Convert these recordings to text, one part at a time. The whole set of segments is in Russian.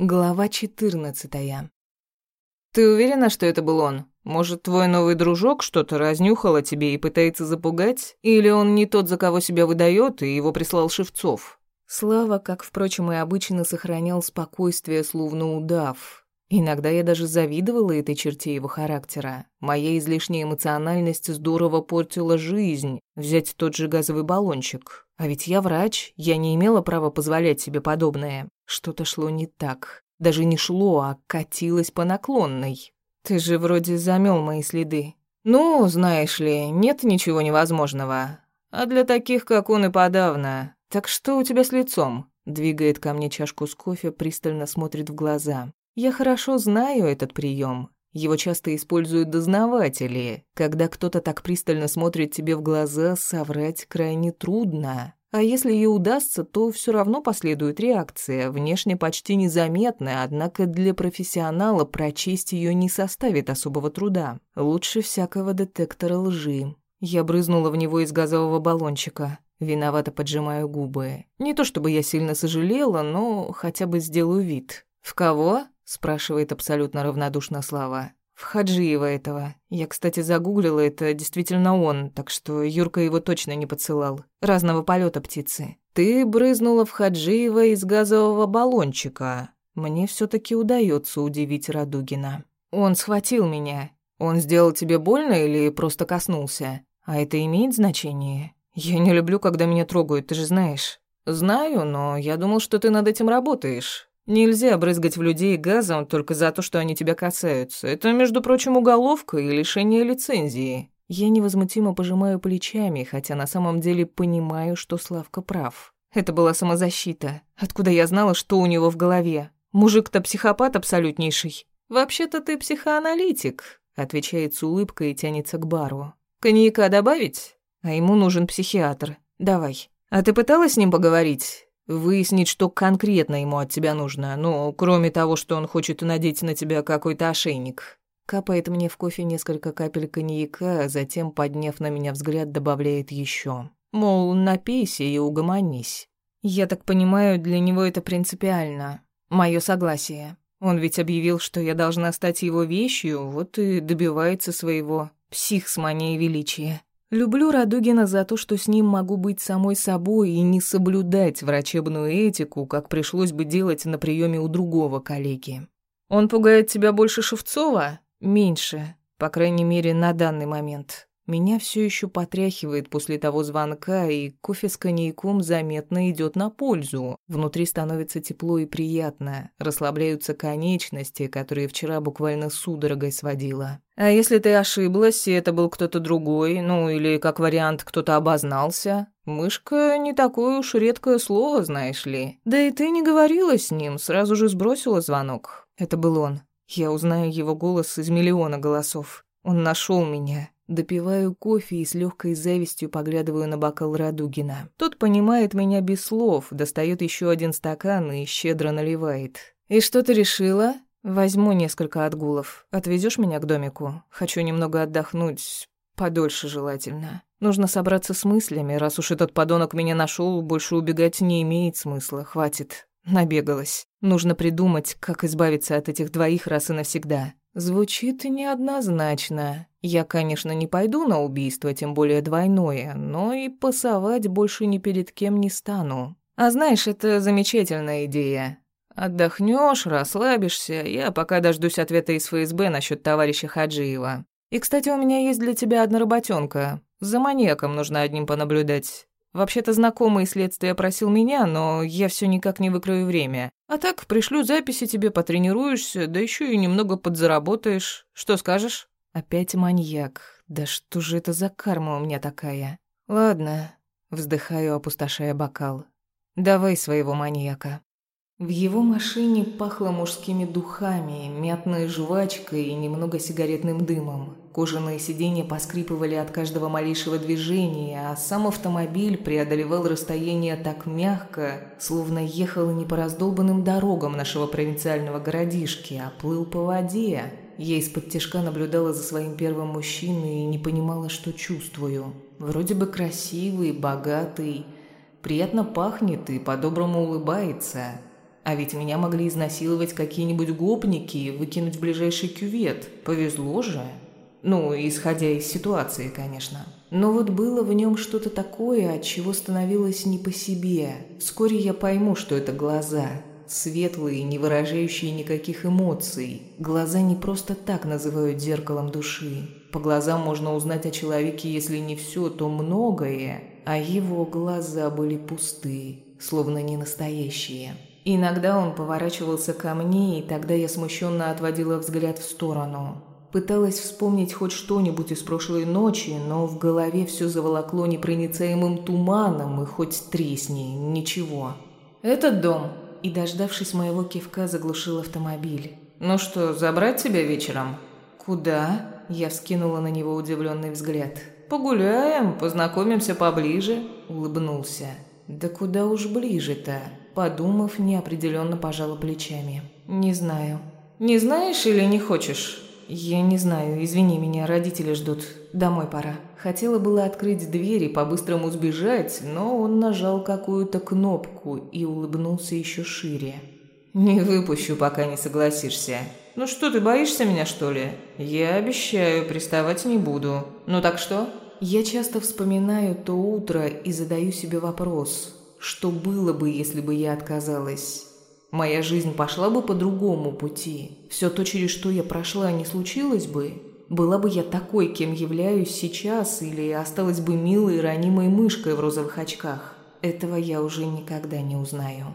Глава 14. Ты уверена, что это был он? Может, твой новый дружок что-то разнюхал о тебе и пытается запугать? Или он не тот, за кого себя выдает, и его прислал Шевцов? Слава, как, впрочем, и обычно, сохранял спокойствие, словно удав, Иногда я даже завидовала этой черте его характера. Моя излишняя эмоциональность здорово портила жизнь. Взять тот же газовый баллончик. А ведь я врач, я не имела права позволять себе подобное. Что-то шло не так. Даже не шло, а катилось по наклонной. Ты же вроде замел мои следы. Ну, знаешь ли, нет ничего невозможного. А для таких, как он и подавно. Так что у тебя с лицом? Двигает ко мне чашку с кофе, пристально смотрит в глаза. Я хорошо знаю этот прием. Его часто используют дознаватели. Когда кто-то так пристально смотрит тебе в глаза, соврать крайне трудно. А если ей удастся, то все равно последует реакция, внешне почти незаметная, однако для профессионала прочесть ее не составит особого труда. Лучше всякого детектора лжи. Я брызнула в него из газового баллончика. Виновато поджимаю губы. Не то чтобы я сильно сожалела, но хотя бы сделаю вид. «В кого?» Спрашивает абсолютно равнодушно Слава. В Хаджиева этого. Я, кстати, загуглила, это действительно он, так что Юрка его точно не поцелал. Разного полета птицы. Ты брызнула в Хаджиева из газового баллончика. Мне все таки удается удивить Радугина. Он схватил меня. Он сделал тебе больно или просто коснулся? А это имеет значение? Я не люблю, когда меня трогают, ты же знаешь. Знаю, но я думал, что ты над этим работаешь. Нельзя брызгать в людей газом только за то, что они тебя касаются. Это, между прочим, уголовка и лишение лицензии. Я невозмутимо пожимаю плечами, хотя на самом деле понимаю, что Славка прав. Это была самозащита. Откуда я знала, что у него в голове? Мужик-то психопат абсолютнейший. «Вообще-то ты психоаналитик», — отвечает с улыбкой и тянется к бару. «Коньяка добавить? А ему нужен психиатр. Давай. А ты пыталась с ним поговорить? Выяснить, что конкретно ему от тебя нужно, ну, кроме того, что он хочет надеть на тебя какой-то ошейник. Капает мне в кофе несколько капель коньяка, а затем, подняв на меня взгляд, добавляет еще. Мол, напейся и угомонись. Я так понимаю, для него это принципиально. Мое согласие. Он ведь объявил, что я должна стать его вещью, вот и добивается своего. Псих с манией величия. Люблю Радугина за то, что с ним могу быть самой собой и не соблюдать врачебную этику, как пришлось бы делать на приеме у другого коллеги. Он пугает тебя больше Шевцова? Меньше, по крайней мере, на данный момент. Меня все еще потряхивает после того звонка, и кофе с коньяком заметно идет на пользу. Внутри становится тепло и приятно, расслабляются конечности, которые вчера буквально судорогой сводила. А если ты ошиблась, и это был кто-то другой, ну или, как вариант, кто-то обознался? Мышка не такое уж редкое слово, знаешь ли. Да и ты не говорила с ним, сразу же сбросила звонок. Это был он. Я узнаю его голос из миллиона голосов. Он нашел меня. Допиваю кофе и с легкой завистью поглядываю на бокал Радугина. Тот понимает меня без слов, достает еще один стакан и щедро наливает. «И что ты решила?» «Возьму несколько отгулов. Отвезешь меня к домику? Хочу немного отдохнуть. Подольше желательно. Нужно собраться с мыслями. Раз уж этот подонок меня нашел, больше убегать не имеет смысла. Хватит. Набегалась. Нужно придумать, как избавиться от этих двоих раз и навсегда. Звучит неоднозначно. Я, конечно, не пойду на убийство, тем более двойное, но и пасовать больше ни перед кем не стану. А знаешь, это замечательная идея. Отдохнешь, расслабишься, я пока дождусь ответа из ФСБ насчет товарища Хаджиева. И, кстати, у меня есть для тебя одна работенка. За маньяком нужно одним понаблюдать. Вообще-то знакомый следствие просил меня, но я все никак не выкрою время. А так, пришлю записи тебе, потренируешься, да еще и немного подзаработаешь. Что скажешь? Опять маньяк. Да что же это за карма у меня такая? Ладно, вздыхаю, опустошая бокал. Давай своего маньяка. В его машине пахло мужскими духами, мятной жвачкой и немного сигаретным дымом. Кожаные сиденья поскрипывали от каждого малейшего движения, а сам автомобиль преодолевал расстояние так мягко, словно ехал не по раздолбанным дорогам нашего провинциального городишки, а плыл по воде. Я из-под тяжка наблюдала за своим первым мужчиной и не понимала, что чувствую. Вроде бы красивый, богатый, приятно пахнет и по-доброму улыбается – А ведь меня могли изнасиловать какие-нибудь гопники и выкинуть в ближайший кювет. Повезло же. Ну, исходя из ситуации, конечно. Но вот было в нем что-то такое, от чего становилось не по себе. Вскоре я пойму, что это глаза. Светлые, не выражающие никаких эмоций. Глаза не просто так называют зеркалом души. По глазам можно узнать о человеке, если не все, то многое. А его глаза были пусты, словно не настоящие. Иногда он поворачивался ко мне, и тогда я смущенно отводила взгляд в сторону. Пыталась вспомнить хоть что-нибудь из прошлой ночи, но в голове все заволокло непроницаемым туманом, и хоть тресни, ничего. «Этот дом?» И, дождавшись моего кивка, заглушил автомобиль. «Ну что, забрать тебя вечером?» «Куда?» Я вскинула на него удивленный взгляд. «Погуляем, познакомимся поближе», — улыбнулся. «Да куда уж ближе-то?» Подумав, неопределенно пожала плечами. «Не знаю». «Не знаешь или не хочешь?» «Я не знаю, извини меня, родители ждут. Домой пора». Хотела было открыть дверь и по-быстрому сбежать, но он нажал какую-то кнопку и улыбнулся еще шире. «Не выпущу, пока не согласишься. Ну что, ты боишься меня, что ли? Я обещаю, приставать не буду. Ну так что?» Я часто вспоминаю то утро и задаю себе вопрос, что было бы, если бы я отказалась? Моя жизнь пошла бы по другому пути. Все то, через что я прошла, не случилось бы. Была бы я такой, кем являюсь сейчас, или осталась бы милой, ранимой мышкой в розовых очках. Этого я уже никогда не узнаю.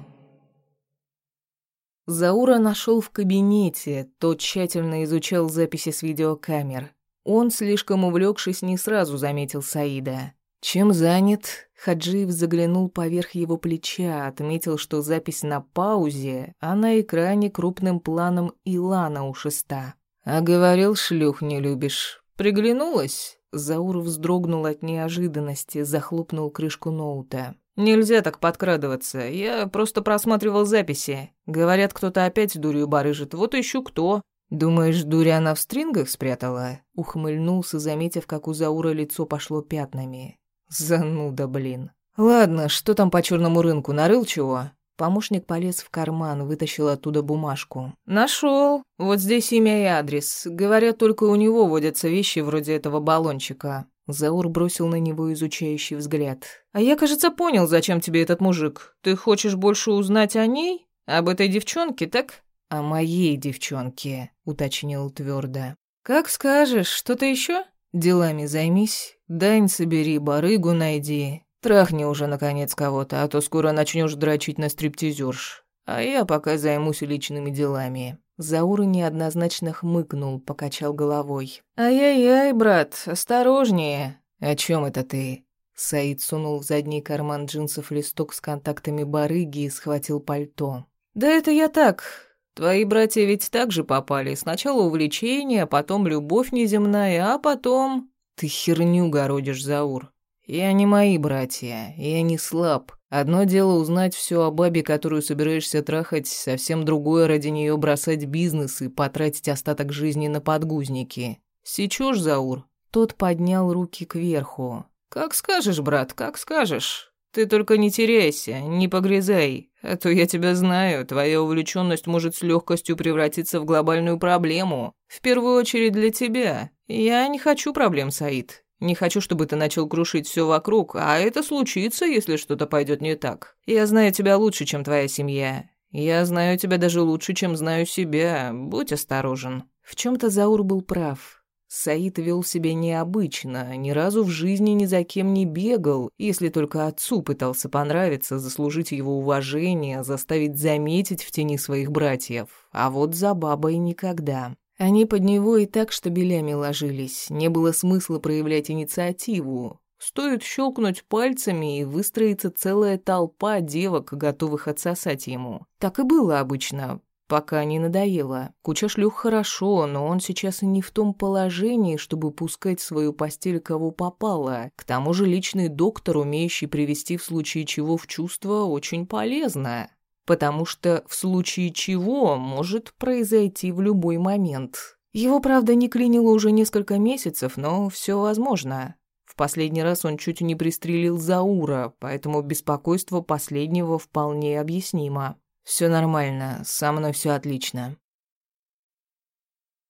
Заура нашел в кабинете, тот тщательно изучал записи с видеокамер. Он, слишком увлекшись, не сразу заметил Саида. Чем занят? Хаджиев заглянул поверх его плеча, отметил, что запись на паузе, а на экране крупным планом Илана у шеста. «А говорил, шлюх не любишь. Приглянулась?» Заур вздрогнул от неожиданности, захлопнул крышку ноута. «Нельзя так подкрадываться. Я просто просматривал записи. Говорят, кто-то опять дурью барыжит. Вот ищу кто. «Думаешь, дуря она в стрингах спрятала?» Ухмыльнулся, заметив, как у Заура лицо пошло пятнами. Зануда, блин. Ладно, что там по черному рынку, нарыл чего? Помощник полез в карман, вытащил оттуда бумажку. Нашел. Вот здесь имя и адрес. Говорят, только у него водятся вещи вроде этого баллончика. Заур бросил на него изучающий взгляд. «А я, кажется, понял, зачем тебе этот мужик. Ты хочешь больше узнать о ней? Об этой девчонке, так?» «О моей девчонке», — уточнил твердо. «Как скажешь, что-то еще? Делами займись, Дань собери, барыгу найди. Трахни уже, наконец, кого-то, а то скоро начнешь дрочить на стриптизерш. А я пока займусь личными делами». Заура неоднозначно хмыкнул, покачал головой. «Ай-яй-яй, брат, осторожнее». «О чем это ты?» Саид сунул в задний карман джинсов листок с контактами барыги и схватил пальто. «Да это я так. Твои братья ведь так же попали. Сначала увлечение, потом любовь неземная, а потом...» «Ты херню городишь, Заур. Я не мои братья, я не слаб. Одно дело узнать все о бабе, которую собираешься трахать, совсем другое ради нее бросать бизнес и потратить остаток жизни на подгузники. Сечешь, Заур?» Тот поднял руки кверху. «Как скажешь, брат, как скажешь. Ты только не теряйся, не погрязай, а то я тебя знаю, твоя увлеченность может с легкостью превратиться в глобальную проблему. В первую очередь для тебя. Я не хочу проблем, Саид. Не хочу, чтобы ты начал крушить все вокруг, а это случится, если что-то пойдет не так. Я знаю тебя лучше, чем твоя семья. Я знаю тебя даже лучше, чем знаю себя. Будь осторожен. В чем-то Заур был прав. Саид вел себя необычно, ни разу в жизни ни за кем не бегал, если только отцу пытался понравиться, заслужить его уважение, заставить заметить в тени своих братьев. А вот за бабой никогда. Они под него и так штабелями ложились, не было смысла проявлять инициативу. Стоит щелкнуть пальцами, и выстроится целая толпа девок, готовых отсосать ему. Так и было обычно, Пока не надоело. Куча шлюх хорошо, но он сейчас и не в том положении, чтобы пускать в свою постель кого попало. К тому же личный доктор, умеющий привести в случае чего в чувство, очень полезно. Потому что в случае чего может произойти в любой момент. Его, правда, не клинило уже несколько месяцев, но все возможно. В последний раз он чуть не пристрелил Заура, поэтому беспокойство последнего вполне объяснимо. Все нормально, со мной все отлично.